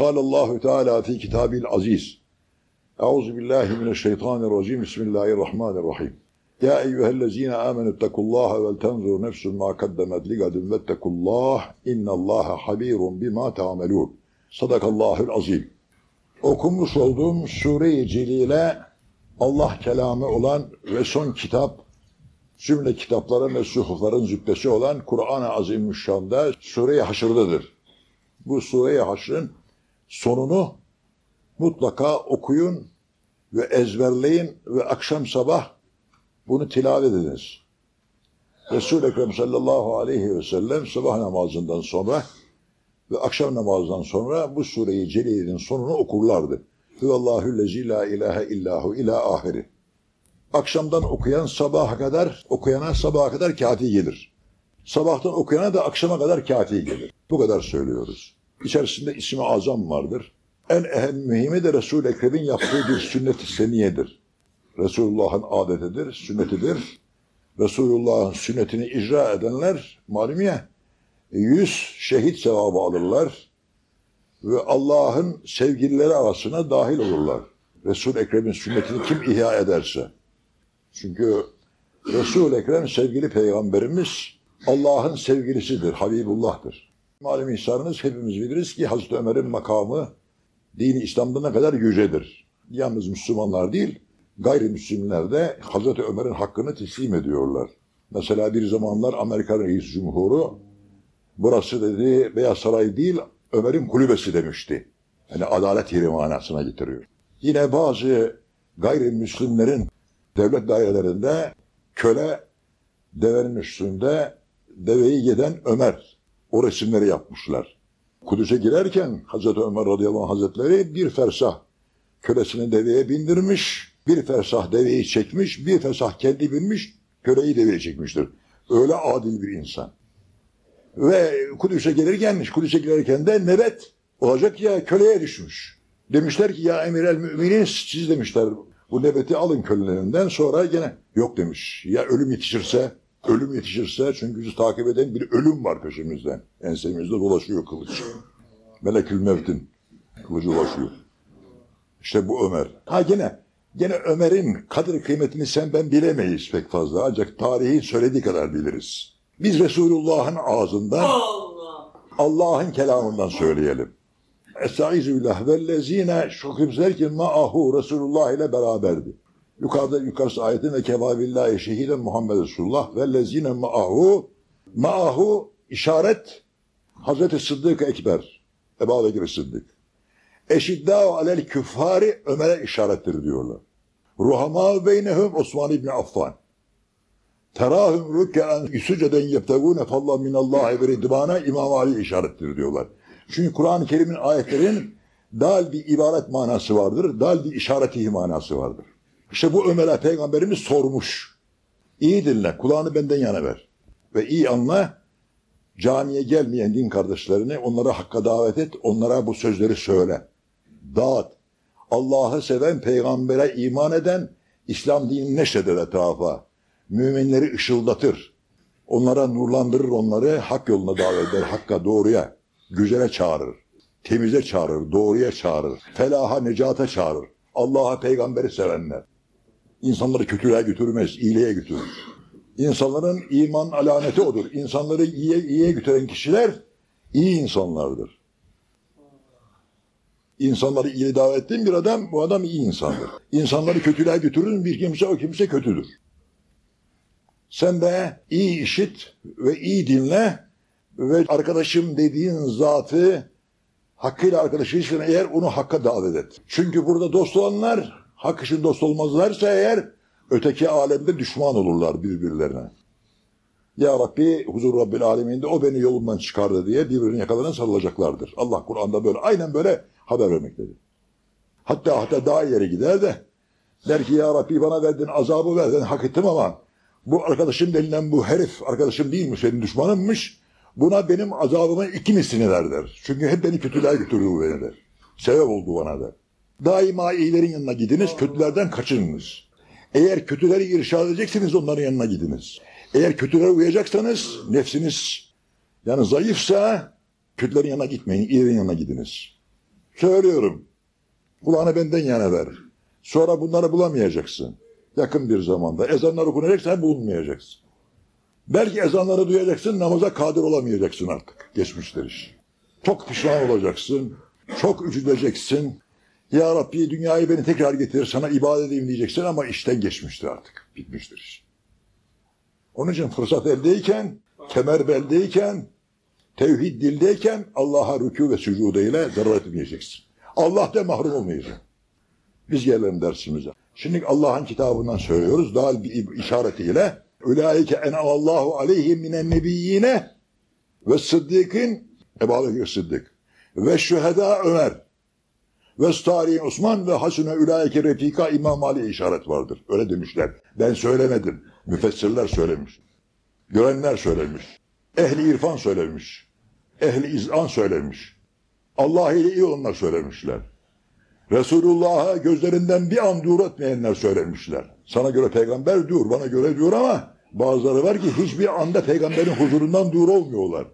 Kâlallahu Teala fi kitabil aziz. Euzu billahi mineşşeytanirracim. Bismillahirrahmanirrahim. Ya eyyühellezine amenü tekullaha vel tenzur nefsun ma kaddemet ligadin ve tekullah innallaha habirun bima ta'melun. Sadakallahül azim. Okumuş olduğum Sure-i Celil'e Allah kelamı olan ve son kitap cümle kitaplara ve suhufların züppesi olan Kur'an-ı Azimüşşan'da Sure-i Haşr'dadır. Bu Sure-i Haşr'ın sonunu mutlaka okuyun ve ezberleyin ve akşam sabah bunu tilavet ediniz. Resul-i Ekrem sallallahu aleyhi ve sellem sabah namazından sonra ve akşam namazından sonra bu sureyi Celile'nin sonunu okurlardı. Hüvallahu lezi la ilahe illahu ila ahiri. Akşamdan okuyan sabaha kadar, okuyana sabaha kadar kafi gelir. Sabahtan okuyana da akşama kadar kafi gelir. Bu kadar söylüyoruz. İçerisinde ismi azam vardır. En ehem mühimi de Resul-i Ekrem'in yaptığı bir sünnet-i seniyedir. Resulullah'ın adetidir, sünnetidir. Resulullah'ın sünnetini icra edenler malum ya, yüz şehit sevabı alırlar ve Allah'ın sevgilileri arasına dahil olurlar. Resul Ekrem'in sünnetini kim ihya ederse. Çünkü Resul Ekrem sevgili peygamberimiz Allah'ın sevgilisidir, Habibullah'tır. Malum ihsanınız hepimiz biliriz ki Hazreti Ömer'in makamı dini İslam'da ne kadar yücedir. Yalnız Müslümanlar değil, gayrimüslimler de Hazreti Ömer'in hakkını teslim ediyorlar. Mesela bir zamanlar Amerikan Reis Cumhuru burası dedi Beyaz Saray değil Ömer'in kulübesi demişti. Yani adalet yeri manasına getiriyor. Yine bazı gayrimüslimlerin devlet dairelerinde köle devenin üstünde deveyi yeden Ömer o resimleri yapmışlar. Kudüs'e girerken Hazreti Ömer radıyallahu anh hazretleri bir fersah kölesini deveye bindirmiş, bir fersah deveyi çekmiş, bir fersah kendi binmiş, köleyi deveye çekmiştir. Öyle adil bir insan. Ve Kudüs'e gelirken, Kudüs'e girerken de nöbet olacak ya köleye düşmüş. Demişler ki ya emir el müminin siz demişler bu nöbeti alın kölelerinden sonra gene yok demiş. Ya ölüm yetişirse, ölüm yetişirse çünkü bizi takip eden bir ölüm var peşimizden. Ensemizde dolaşıyor kılıç. Melekül Mevt'in kılıcı dolaşıyor. İşte bu Ömer. Ha gene, gene Ömer'in kadir kıymetini sen ben bilemeyiz pek fazla. Ancak tarihi söylediği kadar biliriz. Biz Resulullah'ın ağzından Allah. Allah'ın kelamından söyleyelim. Estaizu billah vellezine şu kimseler ki ma'ahu Resulullah ile beraberdi. Yukarıda yukarısı ayetin ve kevabillahi şehiden Muhammed Resulullah vellezine ma'ahu ma'ahu işaret Hazreti Sıddık Ekber Ebu Bekir Sıddık. Eşiddâhu alel küffari Ömer'e işarettir diyorlar. Ruhamâ beynehum Osman İbni Affan. Terahum rükke'en yüsüceden yebtegûne fallah minallahi ve ridvana İmam Ali işarettir diyorlar. Çünkü Kur'an-ı Kerim'in ayetlerin dal bir ibaret manası vardır, dal bir işareti manası vardır. İşte bu Ömer'e peygamberimiz sormuş. İyi dinle, kulağını benden yana ver. Ve iyi anla, camiye gelmeyen din kardeşlerini onlara hakka davet et, onlara bu sözleri söyle. Dağıt. Allah'ı seven, peygambere iman eden, İslam dinini neşreder etrafa. Müminleri ışıldatır. Onlara nurlandırır onları, hak yoluna davet eder, hakka, doğruya, güzele çağırır. Temize çağırır, doğruya çağırır. Felaha, necata çağırır. Allah'a, peygamberi sevenler. İnsanları kötülüğe götürmez, iyiliğe götürür. İnsanların iman alameti odur. İnsanları iyiye, iyiye götüren kişiler iyi insanlardır. İnsanları iyi davet ettiğin bir adam, bu adam iyi insandır. İnsanları kötülüğe götürür bir kimse, o kimse kötüdür. Sen de iyi işit ve iyi dinle ve arkadaşım dediğin zatı hakkıyla arkadaşıysan eğer onu hakka davet et. Çünkü burada dost olanlar hak için dost olmazlarsa eğer öteki alemde düşman olurlar birbirlerine. Ya Rabbi huzur Rabbil aleminde o beni yolumdan çıkardı diye birbirine yakalarına sarılacaklardır. Allah Kur'an'da böyle aynen böyle haber vermektedir. Hatta hatta daha ileri gider de der ki ya Rabbi bana verdin azabı verdin hak ettim ama bu arkadaşım denilen bu herif arkadaşım değil mi senin düşmanınmış buna benim azabımın iki mislini ver der. Çünkü hep beni kötülüğe götürdü bu beni der. Sebep oldu bana der. Daima iyilerin yanına gidiniz, kötülerden kaçınınız. Eğer kötüleri irşad edeceksiniz onların yanına gidiniz. Eğer kötülere uyacaksanız nefsiniz yani zayıfsa kötülerin yanına gitmeyin, iyilerin yanına gidiniz. Söylüyorum. Kulağını benden yana ver. Sonra bunları bulamayacaksın. Yakın bir zamanda. Ezanlar okunacaksa bulunmayacaksın. Belki ezanları duyacaksın, namaza kadir olamayacaksın artık. Geçmişler iş. Çok pişman olacaksın. Çok üzüleceksin. Ya Rabbi dünyayı beni tekrar getir, sana ibadet edeyim diyeceksin ama işten geçmiştir artık. Bitmiştir iş. Onun için fırsat eldeyken, kemer beldeyken, tevhid dildeyken Allah'a rükû ve sücudu ile zarar etmeyeceksin. Allah'ta mahrum olmayacaksın. Biz gelelim dersimize. Şimdi Allah'ın kitabından söylüyoruz. Daha bir işaretiyle Ulaike en'amallahu aleyhim minen nebiyyine ve sıddıkın Ebu Bekir Sıddık ve şüheda Ömer ve starihin Osman ve hasune ulaike refika İmam Ali işaret vardır. Öyle demişler. Ben söylemedim. Müfessirler söylemiş. Görenler söylemiş. Ehli irfan söylemiş. Ehli izan söylemiş. Allah ile iyi onlar söylemişler. Resulullah'a gözlerinden bir an dur etmeyenler söylemişler. Sana göre peygamber diyor, bana göre diyor ama bazıları var ki hiçbir anda peygamberin huzurundan dur olmuyorlar.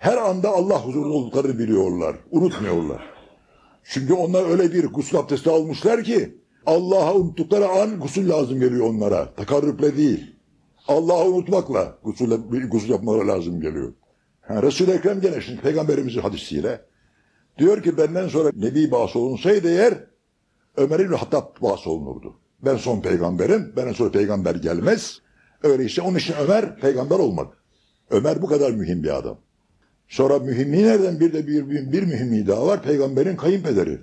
Her anda Allah huzurunda olduklarını biliyorlar, unutmuyorlar. Çünkü onlar öyle bir gusül abdesti almışlar ki Allah'a unuttukları an gusül lazım geliyor onlara. Takarrüple değil. Allah'ı unutmakla gusül, gusül yapmaları lazım geliyor. Ha, Resul-i Ekrem gene şimdi peygamberimizin hadisiyle diyor ki benden sonra Nebi bahs olunsaydı eğer Ömer İbni Hattab bahs olunurdu. Ben son peygamberim, benden sonra peygamber gelmez. Öyleyse onun için Ömer peygamber olmadı. Ömer bu kadar mühim bir adam. Sonra mühimliği nereden bir de bir, bir, bir mühimliği daha var. Peygamberin kayınpederi.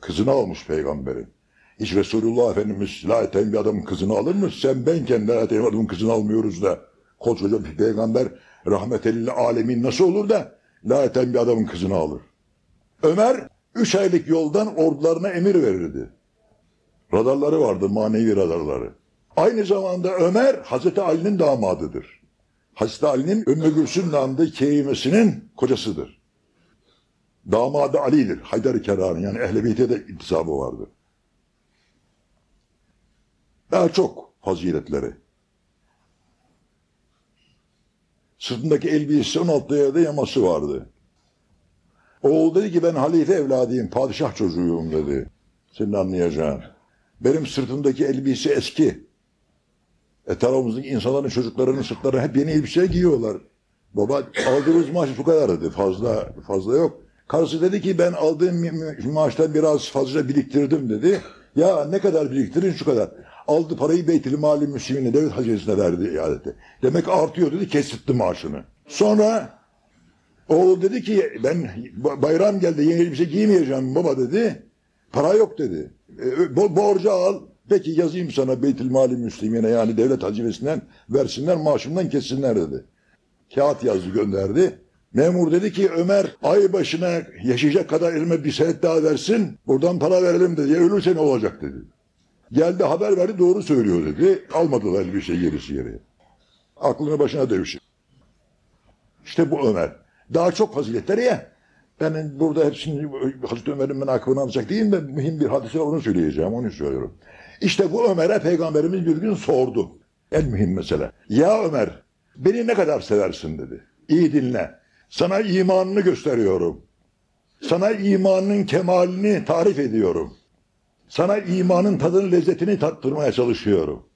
Kızını almış peygamberin. Hiç Resulullah Efendimiz la eten bir adamın kızını alır mı? Sen benken la eten adamın kızını almıyoruz da. Koskoca bir peygamber rahmetelil alemin nasıl olur da la eten bir adamın kızını alır. Ömer üç aylık yoldan ordularına emir verirdi. Radarları vardı, manevi radarları. Aynı zamanda Ömer Hazreti Ali'nin damadıdır. Hazreti Ali'nin Ümmü Gülsüm namında kerimesinin kocasıdır. Damadı Ali'dir. Haydar-ı Kerra'nın yani Ehl-i Beyt'e de intisabı vardır. Daha çok faziletleri. Sırtındaki elbisesi 16 yerde yaması vardı. Oğul dedi ki ben halife evladıyım, padişah çocuğuyum dedi. Senin anlayacağın. Benim sırtımdaki elbise eski. Etrafımızdaki insanların çocuklarının sırtları hep yeni elbise giyiyorlar. Baba aldığımız maaş bu kadar dedi. Fazla fazla yok. Karısı dedi ki ben aldığım maaştan biraz fazla biriktirdim dedi. Ya ne kadar biriktirin şu kadar. Aldı parayı Beytül Mali Müslümine devlet hazinesine verdi iadeti. Demek artıyor dedi kestirtti maaşını. Sonra oğul dedi ki ben bayram geldi yeni elbise giymeyeceğim baba dedi. Para yok dedi. E, bo borcu al. Peki yazayım sana Beytül Mali Müslümine yani devlet hazinesinden versinler maaşımdan kessinler dedi. Kağıt yazdı gönderdi. Memur dedi ki Ömer ay başına yaşayacak kadar elime bir senet daha versin. Buradan para verelim dedi. Ya ölürse ne olacak dedi. Geldi haber verdi doğru söylüyor dedi. Almadılar bir şey gerisi geriye. Aklını başına devşir. İşte bu Ömer. Daha çok faziletleri ya. Ben burada hepsini Hazreti Ömer'in menakıbını alacak değilim de mühim bir hadise onu söyleyeceğim. Onu söylüyorum. İşte bu Ömer'e peygamberimiz bir gün sordu. En mühim mesele. Ya Ömer beni ne kadar seversin dedi. İyi dinle. Sana imanını gösteriyorum. Sana imanın kemalini tarif ediyorum. Sana imanın tadını, lezzetini tattırmaya çalışıyorum.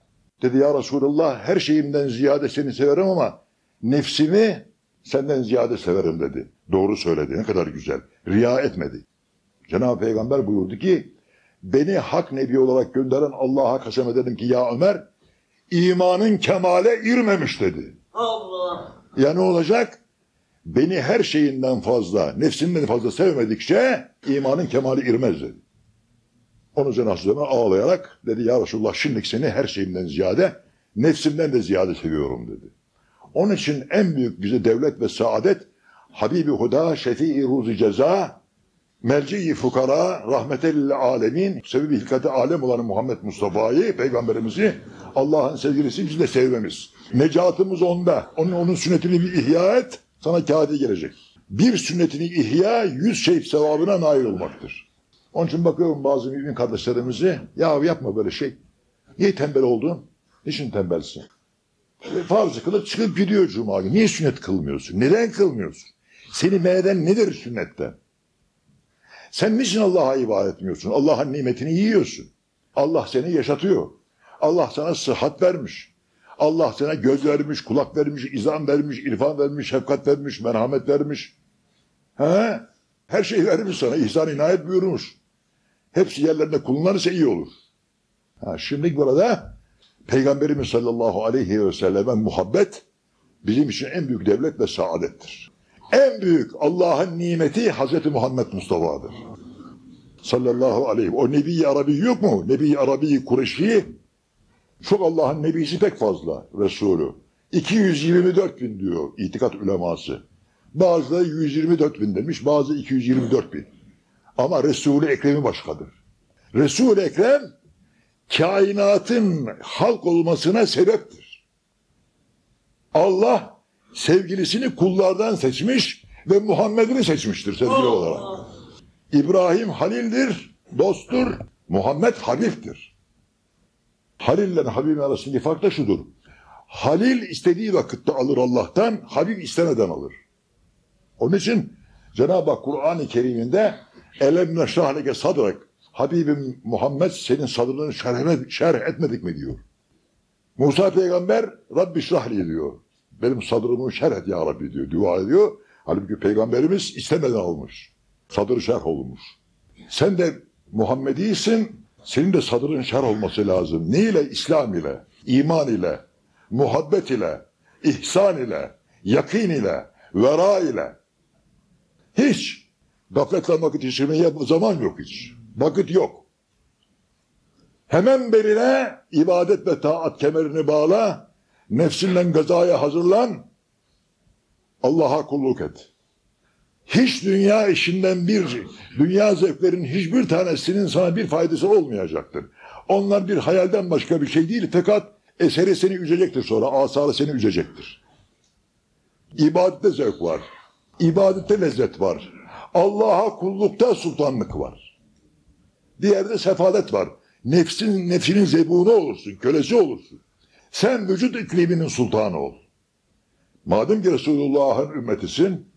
Dedi ya Resulallah her şeyimden ziyade seni severim ama nefsimi senden ziyade severim dedi. Doğru söyledi ne kadar güzel. Riya etmedi. Cenab-ı Peygamber buyurdu ki beni hak nebi olarak gönderen Allah'a kasem ederim ki ya Ömer imanın kemale irmemiş dedi. Allah. Ya ne olacak? Beni her şeyinden fazla, nefsinden fazla sevmedikçe imanın kemali irmez dedi. Onun üzerine Hazreti ağlayarak dedi ya Resulullah şimdi seni her şeyimden ziyade, nefsimden de ziyade seviyorum dedi. Onun için en büyük bize devlet ve saadet Habibi Huda, Şefii Ruzi Ceza, Melci-i Fukara, Rahmetel Alemin, sebebi hilkati alem olan Muhammed Mustafa'yı, Peygamberimizi, Allah'ın sevgilisi biz de sevmemiz. Necatımız onda. Onun, onun sünnetini bir ihya et, sana kâdi gelecek. Bir sünnetini ihya, yüz şehit sevabına nail olmaktır. Onun için bakıyorum bazı mümin kardeşlerimizi, ya yapma böyle şey. Niye tembel oldun? Niçin tembelsin? E, Farzı kılıp çıkıp gidiyor cuma günü. Niye sünnet kılmıyorsun? Neden kılmıyorsun? Seni men eden nedir sünnetten? Sen niçin Allah'a ibadet etmiyorsun? Allah'ın nimetini yiyorsun. Allah seni yaşatıyor. Allah sana sıhhat vermiş. Allah sana göz vermiş, kulak vermiş, izan vermiş, irfan vermiş, şefkat vermiş, merhamet vermiş. He? Her şey vermiş sana. İhsan inayet buyurmuş. Hepsi yerlerinde kullanırsa iyi olur. Ha, şimdi burada Peygamberimiz sallallahu aleyhi ve selleme muhabbet bizim için en büyük devlet ve saadettir. En büyük Allah'ın nimeti Hazreti Muhammed Mustafa'dır. Sallallahu aleyhi O Nebi Arabi yok mu? Nebi Arabi Kureyşi çok Allah'ın nebisi pek fazla Resulü. 224 bin diyor itikat uleması. Bazıları 124 bin demiş, bazı 224 bin. Ama Resul-i Ekrem'i başkadır. Resul-i Ekrem kainatın halk olmasına sebeptir. Allah sevgilisini kullardan seçmiş ve Muhammed'ini seçmiştir sevgili olarak. İbrahim Halil'dir, dosttur, Muhammed Habib'dir. Halil ile Habib arasındaki fark da şudur. Halil istediği vakitte alır Allah'tan, Habib istemeden alır. Onun için Cenab-ı Hak Kur'an-ı Kerim'inde elem neşrahleke sadrak Habibim Muhammed senin sadrını şerh, şerh etmedik mi diyor. Musa peygamber Rabbi şrahli diyor. Benim sadrımı şerh et ya Rabbi diyor. Dua ediyor. Halbuki peygamberimiz istemeden almış. Sadrı şerh olmuş. Sen de Muhammedisin. Senin de sadrın şerh olması lazım. Ne ile? İslam ile, iman ile, muhabbet ile, ihsan ile, yakin ile, vera ile. Hiç. Gafletle vakit geçirmeye zaman yok hiç. Vakit yok. Hemen beline ibadet ve taat kemerini bağla, nefsinden gazaya hazırlan, Allah'a kulluk et. Hiç dünya işinden bir, dünya zevklerin hiçbir tanesinin sana bir faydası olmayacaktır. Onlar bir hayalden başka bir şey değil fakat eseri seni üzecektir sonra, asarı seni üzecektir. İbadette zevk var, ibadette lezzet var, Allah'a kullukta sultanlık var. Diğerde sefalet var. Nefsin, nefsinin zebunu olursun, kölesi olursun. Sen vücut ikliminin sultanı ol. Madem ki Resulullah'ın ümmetisin,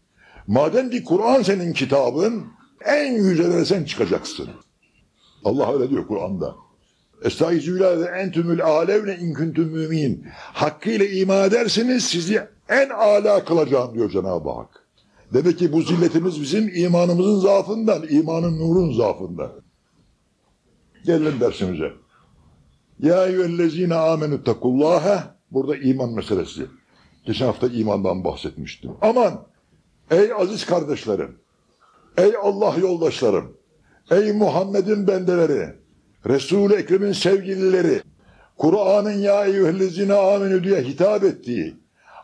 madem ki Kur'an senin kitabın, en yücelere sen çıkacaksın. Allah öyle diyor Kur'an'da. Estağizübillah ve entümül alevne inküntüm mümin. Hakkıyla iman ederseniz sizi en âlâ kılacağım diyor Cenab-ı Hak. Demek ki bu zilletimiz bizim imanımızın zaafından, imanın nurun zaafından. Gelin dersimize. Ya eyyühellezine amenüttekullâhe. Burada iman meselesi. Geçen hafta imandan bahsetmiştim. Aman! Ey aziz kardeşlerim! Ey Allah yoldaşlarım! Ey Muhammed'in bendeleri! Resul-i Ekrem'in sevgilileri! Kur'an'ın ya eyyühellezine amenü diye hitap ettiği,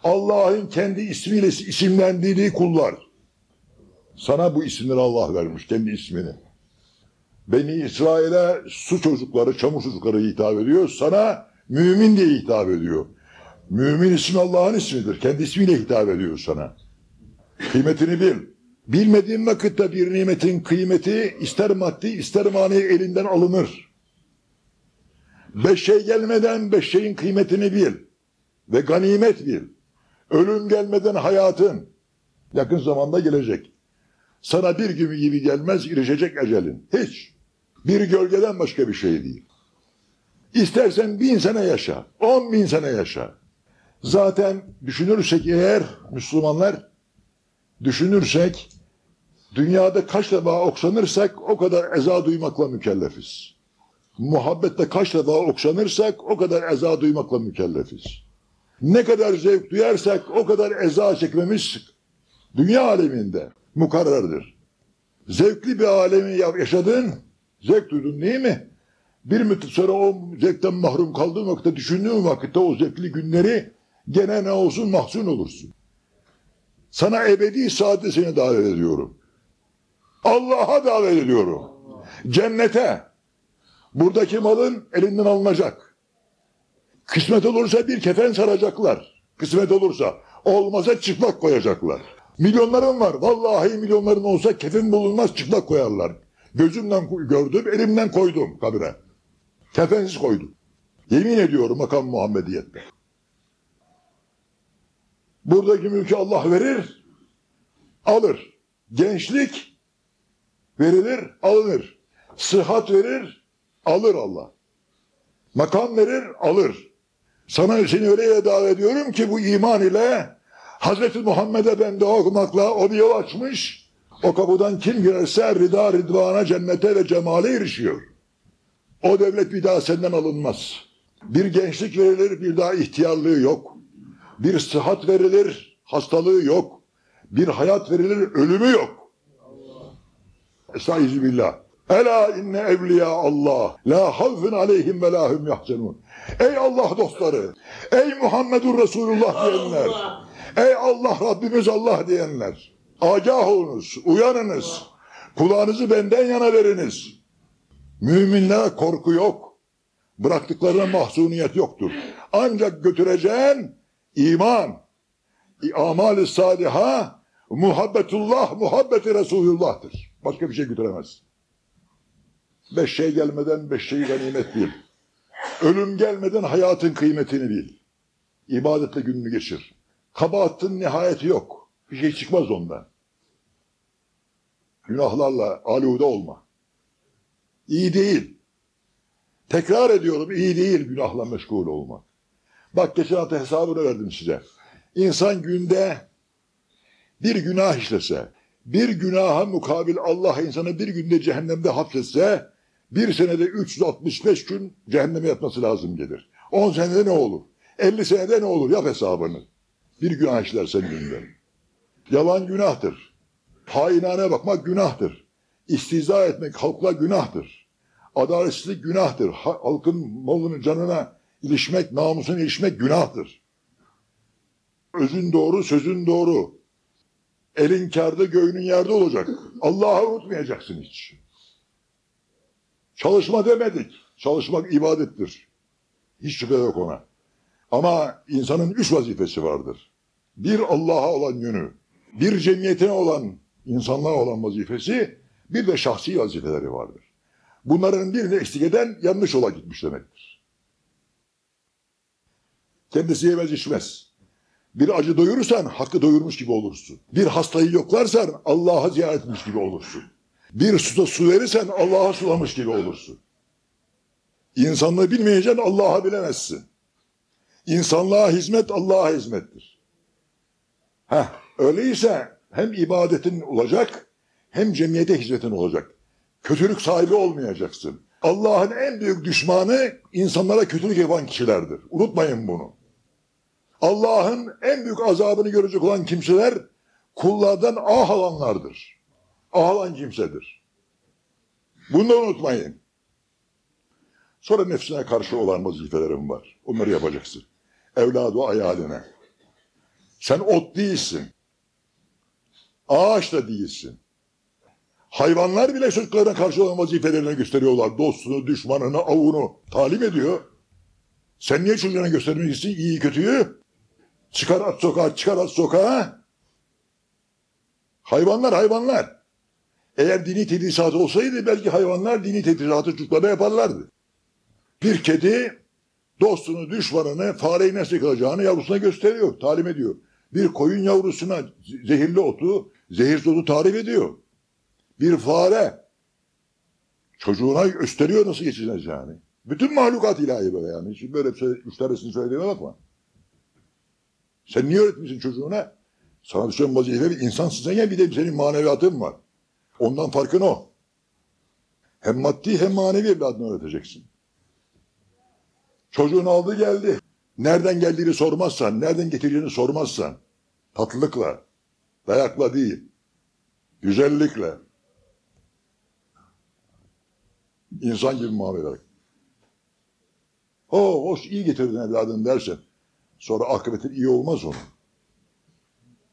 Allah'ın kendi ismiyle isimlendirdiği kullar. Sana bu isimleri Allah vermiş, kendi ismini. Beni İsrail'e su çocukları, çamur çocukları hitap ediyor. Sana mümin diye hitap ediyor. Mümin ismi Allah'ın ismidir. Kendi ismiyle hitap ediyor sana. Kıymetini bil. Bilmediğin vakitte bir nimetin kıymeti ister maddi ister manevi elinden alınır. Beş şey gelmeden beş şeyin kıymetini bil. Ve ganimet bil. Ölüm gelmeden hayatın yakın zamanda gelecek. Sana bir gibi gibi gelmez ilişecek ecelin. Hiç. Bir gölgeden başka bir şey değil. İstersen bin sene yaşa, on bin sene yaşa. Zaten düşünürsek eğer Müslümanlar düşünürsek dünyada kaç defa okşanırsak o kadar eza duymakla mükellefiz. Muhabbette kaç defa okşanırsak o kadar eza duymakla mükellefiz. Ne kadar zevk duyarsak o kadar eza çekmemiz dünya aleminde mukarrardır. Zevkli bir alemi yaşadın, zevk duydun değil mi? Bir müddet sonra o zevkten mahrum kaldığın vakitte, düşündüğün vakitte o zevkli günleri gene ne olsun mahzun olursun. Sana ebedi saadete seni davet ediyorum. Allah'a davet ediyorum. Cennete. Buradaki malın elinden alınacak. Kısmet olursa bir kefen saracaklar. Kısmet olursa. Olmasa çıplak koyacaklar. Milyonlarım var. Vallahi milyonların olsa kefen bulunmaz çıplak koyarlar. Gözümden gördüm, elimden koydum kabire. Kefensiz koydum. Yemin ediyorum makam Muhammediyette. Buradaki mülkü Allah verir, alır. Gençlik verilir, alınır. Sıhhat verir, alır Allah. Makam verir, alır. Sana seni öyle davet ediyorum ki bu iman ile Hazreti Muhammed'e ben dua okumakla o bir yol açmış. O kapıdan kim girerse rida ridvana cennete ve cemale erişiyor. O devlet bir daha senden alınmaz. Bir gençlik verilir bir daha ihtiyarlığı yok. Bir sıhhat verilir hastalığı yok. Bir hayat verilir ölümü yok. Estaizu billah. Ela inne evliya Allah la havfun aleyhim ve la hum yahzenun. Ey Allah dostları, ey Muhammedur Resulullah diyenler, ey Allah Rabbimiz Allah diyenler. Agah olunuz, uyanınız. Kulağınızı benden yana veriniz. Müminlere korku yok. Bıraktıklarına mahzuniyet yoktur. Ancak götüreceğin iman, amal-i saliha, muhabbetullah, muhabbeti Resulullah'tır. Başka bir şey götüremez. Beş şey gelmeden beş şey ganimet bil. Ölüm gelmeden hayatın kıymetini bil. İbadetle gününü geçir. Kabahatın nihayeti yok. Bir şey çıkmaz ondan. Günahlarla alude olma. İyi değil. Tekrar ediyorum iyi değil günahla meşgul olmak. Bak geçen hafta hesabını verdim size. İnsan günde bir günah işlese, bir günaha mukabil Allah insanı bir günde cehennemde hapsetse, bir senede 365 gün cehenneme yatması lazım gelir. 10 senede ne olur? 50 senede ne olur? Yap hesabını. Bir günah işlersen günde. Yalan günahtır. Hainane bakmak günahtır. İstiza etmek halkla günahtır. Adaletsizlik günahtır. Halkın malının canına ilişmek, namusuna ilişmek günahtır. Özün doğru, sözün doğru. Elin kârda, göğünün yerde olacak. Allah'ı unutmayacaksın hiç. Çalışma demedik. Çalışmak ibadettir. Hiç şüphe yok ona. Ama insanın üç vazifesi vardır. Bir Allah'a olan yönü, bir cemiyetine olan, insanlığa olan vazifesi, bir de şahsi vazifeleri vardır. Bunların birini eksik eden yanlış yola gitmiş demektir. Kendisi yemez içmez. Bir acı doyurursan hakkı doyurmuş gibi olursun. Bir hastayı yoklarsan Allah'a ziyaret etmiş gibi olursun. Bir suda su verirsen Allah'a sulamış gibi olursun. İnsanlığı bilmeyeceksin Allah'a bilemezsin. İnsanlığa hizmet Allah'a hizmettir. Heh, öyleyse hem ibadetin olacak hem cemiyete hizmetin olacak. Kötülük sahibi olmayacaksın. Allah'ın en büyük düşmanı insanlara kötülük yapan kişilerdir. Unutmayın bunu. Allah'ın en büyük azabını görecek olan kimseler kullardan ah alanlardır. Ah alan kimsedir. Bunu da unutmayın. Sonra nefsine karşı olan vazifelerim var. Onları yapacaksın. Evladı ayaline. Sen ot değilsin. Ağaç da değilsin. Hayvanlar bile çocuklarına karşı olan vazifelerini gösteriyorlar. Dostunu, düşmanını, avunu talim ediyor. Sen niye çocuğuna göstermek istiyorsun iyi kötüyü? Çıkar at sokağa, çıkar at sokağa. Hayvanlar hayvanlar. Eğer dini tedrisatı olsaydı belki hayvanlar dini tedrisatı çocuklarına yaparlardı. Bir kedi dostunu, düşmanını, fareyi nasıl yakalayacağını yavrusuna gösteriyor, talim ediyor. Bir koyun yavrusuna zehirli otu, zehirsiz otu tarif ediyor. Bir fare çocuğuna gösteriyor nasıl geçeceğiz yani. Bütün mahlukat ilahi böyle yani. Şimdi böyle üç tanesini söylediğime bakma. Sen niye öğretmişsin çocuğuna? Sana düşen vazife bir insansın ya bir de senin maneviyatın var. Ondan farkın o. Hem maddi hem manevi evladını öğreteceksin. Çocuğun aldı geldi. Nereden geldiğini sormazsan, nereden getirdiğini sormazsan, tatlılıkla, dayakla değil, güzellikle, insan gibi muamele ederek. O hoş iyi getirdin evladın dersen, sonra akıbetin iyi olmaz onun.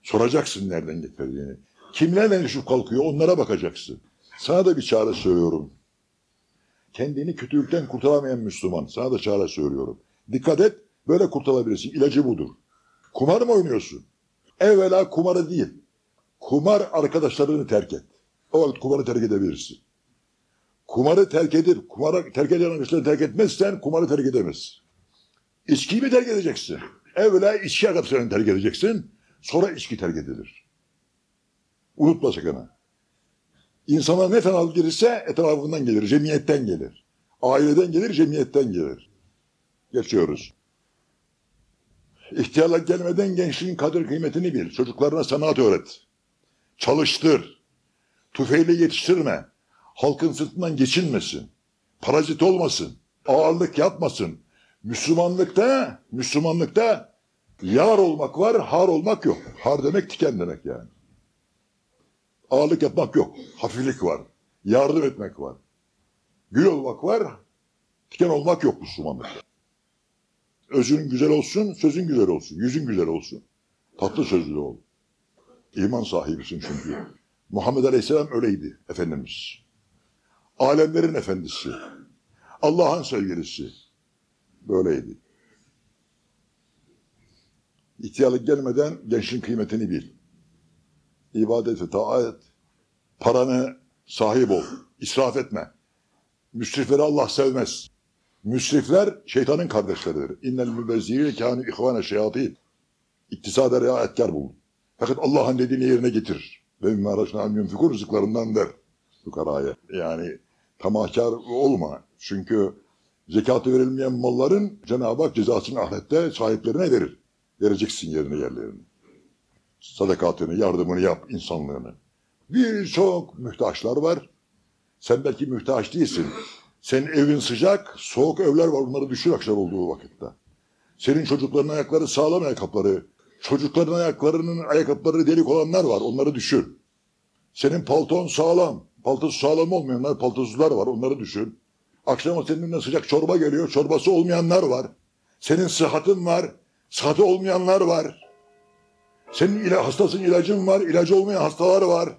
Soracaksın nereden getirdiğini. Kimlerle düşüp kalkıyor onlara bakacaksın. Sana da bir çare söylüyorum. Kendini kötülükten kurtaramayan Müslüman. Sana da çare söylüyorum. Dikkat et böyle kurtulabilirsin. İlacı budur. Kumar mı oynuyorsun? Evvela kumarı değil. Kumar arkadaşlarını terk et. O vakit kumarı terk edebilirsin. Kumarı terk edip, kumarı terk eden arkadaşlarını terk etmezsen kumarı terk edemezsin. İçkiyi mi terk edeceksin? Evvela içki arkadaşlarını terk edeceksin. Sonra içki terk edilir. Unutma sakın. İnsana ne fenalık gelirse etrafından gelir, cemiyetten gelir. Aileden gelir, cemiyetten gelir. Geçiyoruz. İhtiyarlık gelmeden gençliğin kadir kıymetini bil. Çocuklarına sanat öğret. Çalıştır. Tüfeğiyle yetiştirme. Halkın sırtından geçinmesin. Parazit olmasın. Ağırlık yapmasın. Müslümanlıkta, Müslümanlıkta yar olmak var, har olmak yok. Har demek tiken demek yani. Ağırlık yapmak yok. Hafiflik var. Yardım etmek var. Gül olmak var. Tiken olmak yok Müslümanlıkta. Özün güzel olsun, sözün güzel olsun, yüzün güzel olsun. Tatlı sözlü ol. İman sahibisin çünkü. Muhammed Aleyhisselam öyleydi Efendimiz. Alemlerin efendisi. Allah'ın sevgilisi. Böyleydi. İhtiyarlık gelmeden gençliğin kıymetini bil. İbadet taat. Paranı sahip ol. İsraf etme. Müsrifleri Allah sevmez. Müsrifler şeytanın kardeşleridir. İnnel mübezzirine kânü ihvâne şeyatîn. İktisada riayetkar bulun. Fakat Allah'ın dediğini yerine getir. Ve raşnâ yunfikûn rızıklarından ver. Fukaraya. Yani tamahkar olma. Çünkü zekatı verilmeyen malların Cenab-ı Hak cezasını ahirette sahiplerine verir. Vereceksin yerine yerlerini. Sadakatını, yardımını yap, insanlığını. Birçok mühtaçlar var. Sen belki mühtaç değilsin. Senin evin sıcak, soğuk evler var. Onları düşün akşam olduğu vakitte. Senin çocukların ayakları sağlam ayakkabıları. Çocukların ayaklarının ayakkabıları delik olanlar var. Onları düşün. Senin palton sağlam. Paltosu sağlam olmayanlar, paltosuzlar var. Onları düşün. Akşama senin önüne sıcak çorba geliyor. Çorbası olmayanlar var. Senin sıhhatin var. Sıhhati olmayanlar var. Senin ila, hastasın ilacın var. ilacı olmayan hastalar var.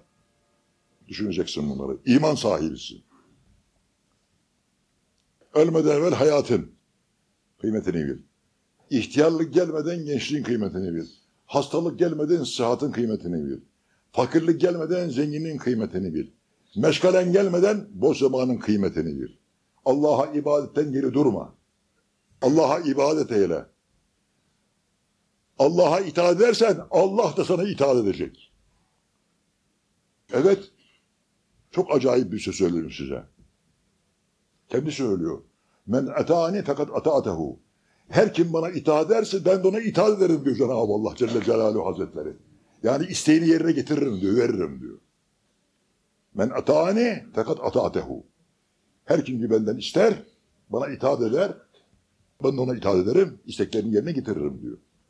Düşüneceksin bunları. İman sahibisin. Ölmeden evvel hayatın kıymetini bil. İhtiyarlık gelmeden gençliğin kıymetini bil. Hastalık gelmeden sıhhatın kıymetini bil. Fakirlik gelmeden zenginin kıymetini bil. Meşgalen gelmeden boş zamanın kıymetini bil. Allah'a ibadetten geri durma. Allah'a ibadet eyle. Allah'a itaat edersen Allah da sana itaat edecek. Evet. Çok acayip bir şey söyleyeyim size. Kendi söylüyor. Men etani fakat ata'atehu. Her kim bana itaat ederse ben de ona itaat ederim diyor Cenab-ı Allah Celle Celaluhu Hazretleri. Yani isteğini yerine getiririm diyor, veririm diyor. Men ata'ani fakat ata'atehu. Her kim ki benden ister, bana itaat eder, ben de ona itaat ederim, isteklerini yerine getiririm diyor.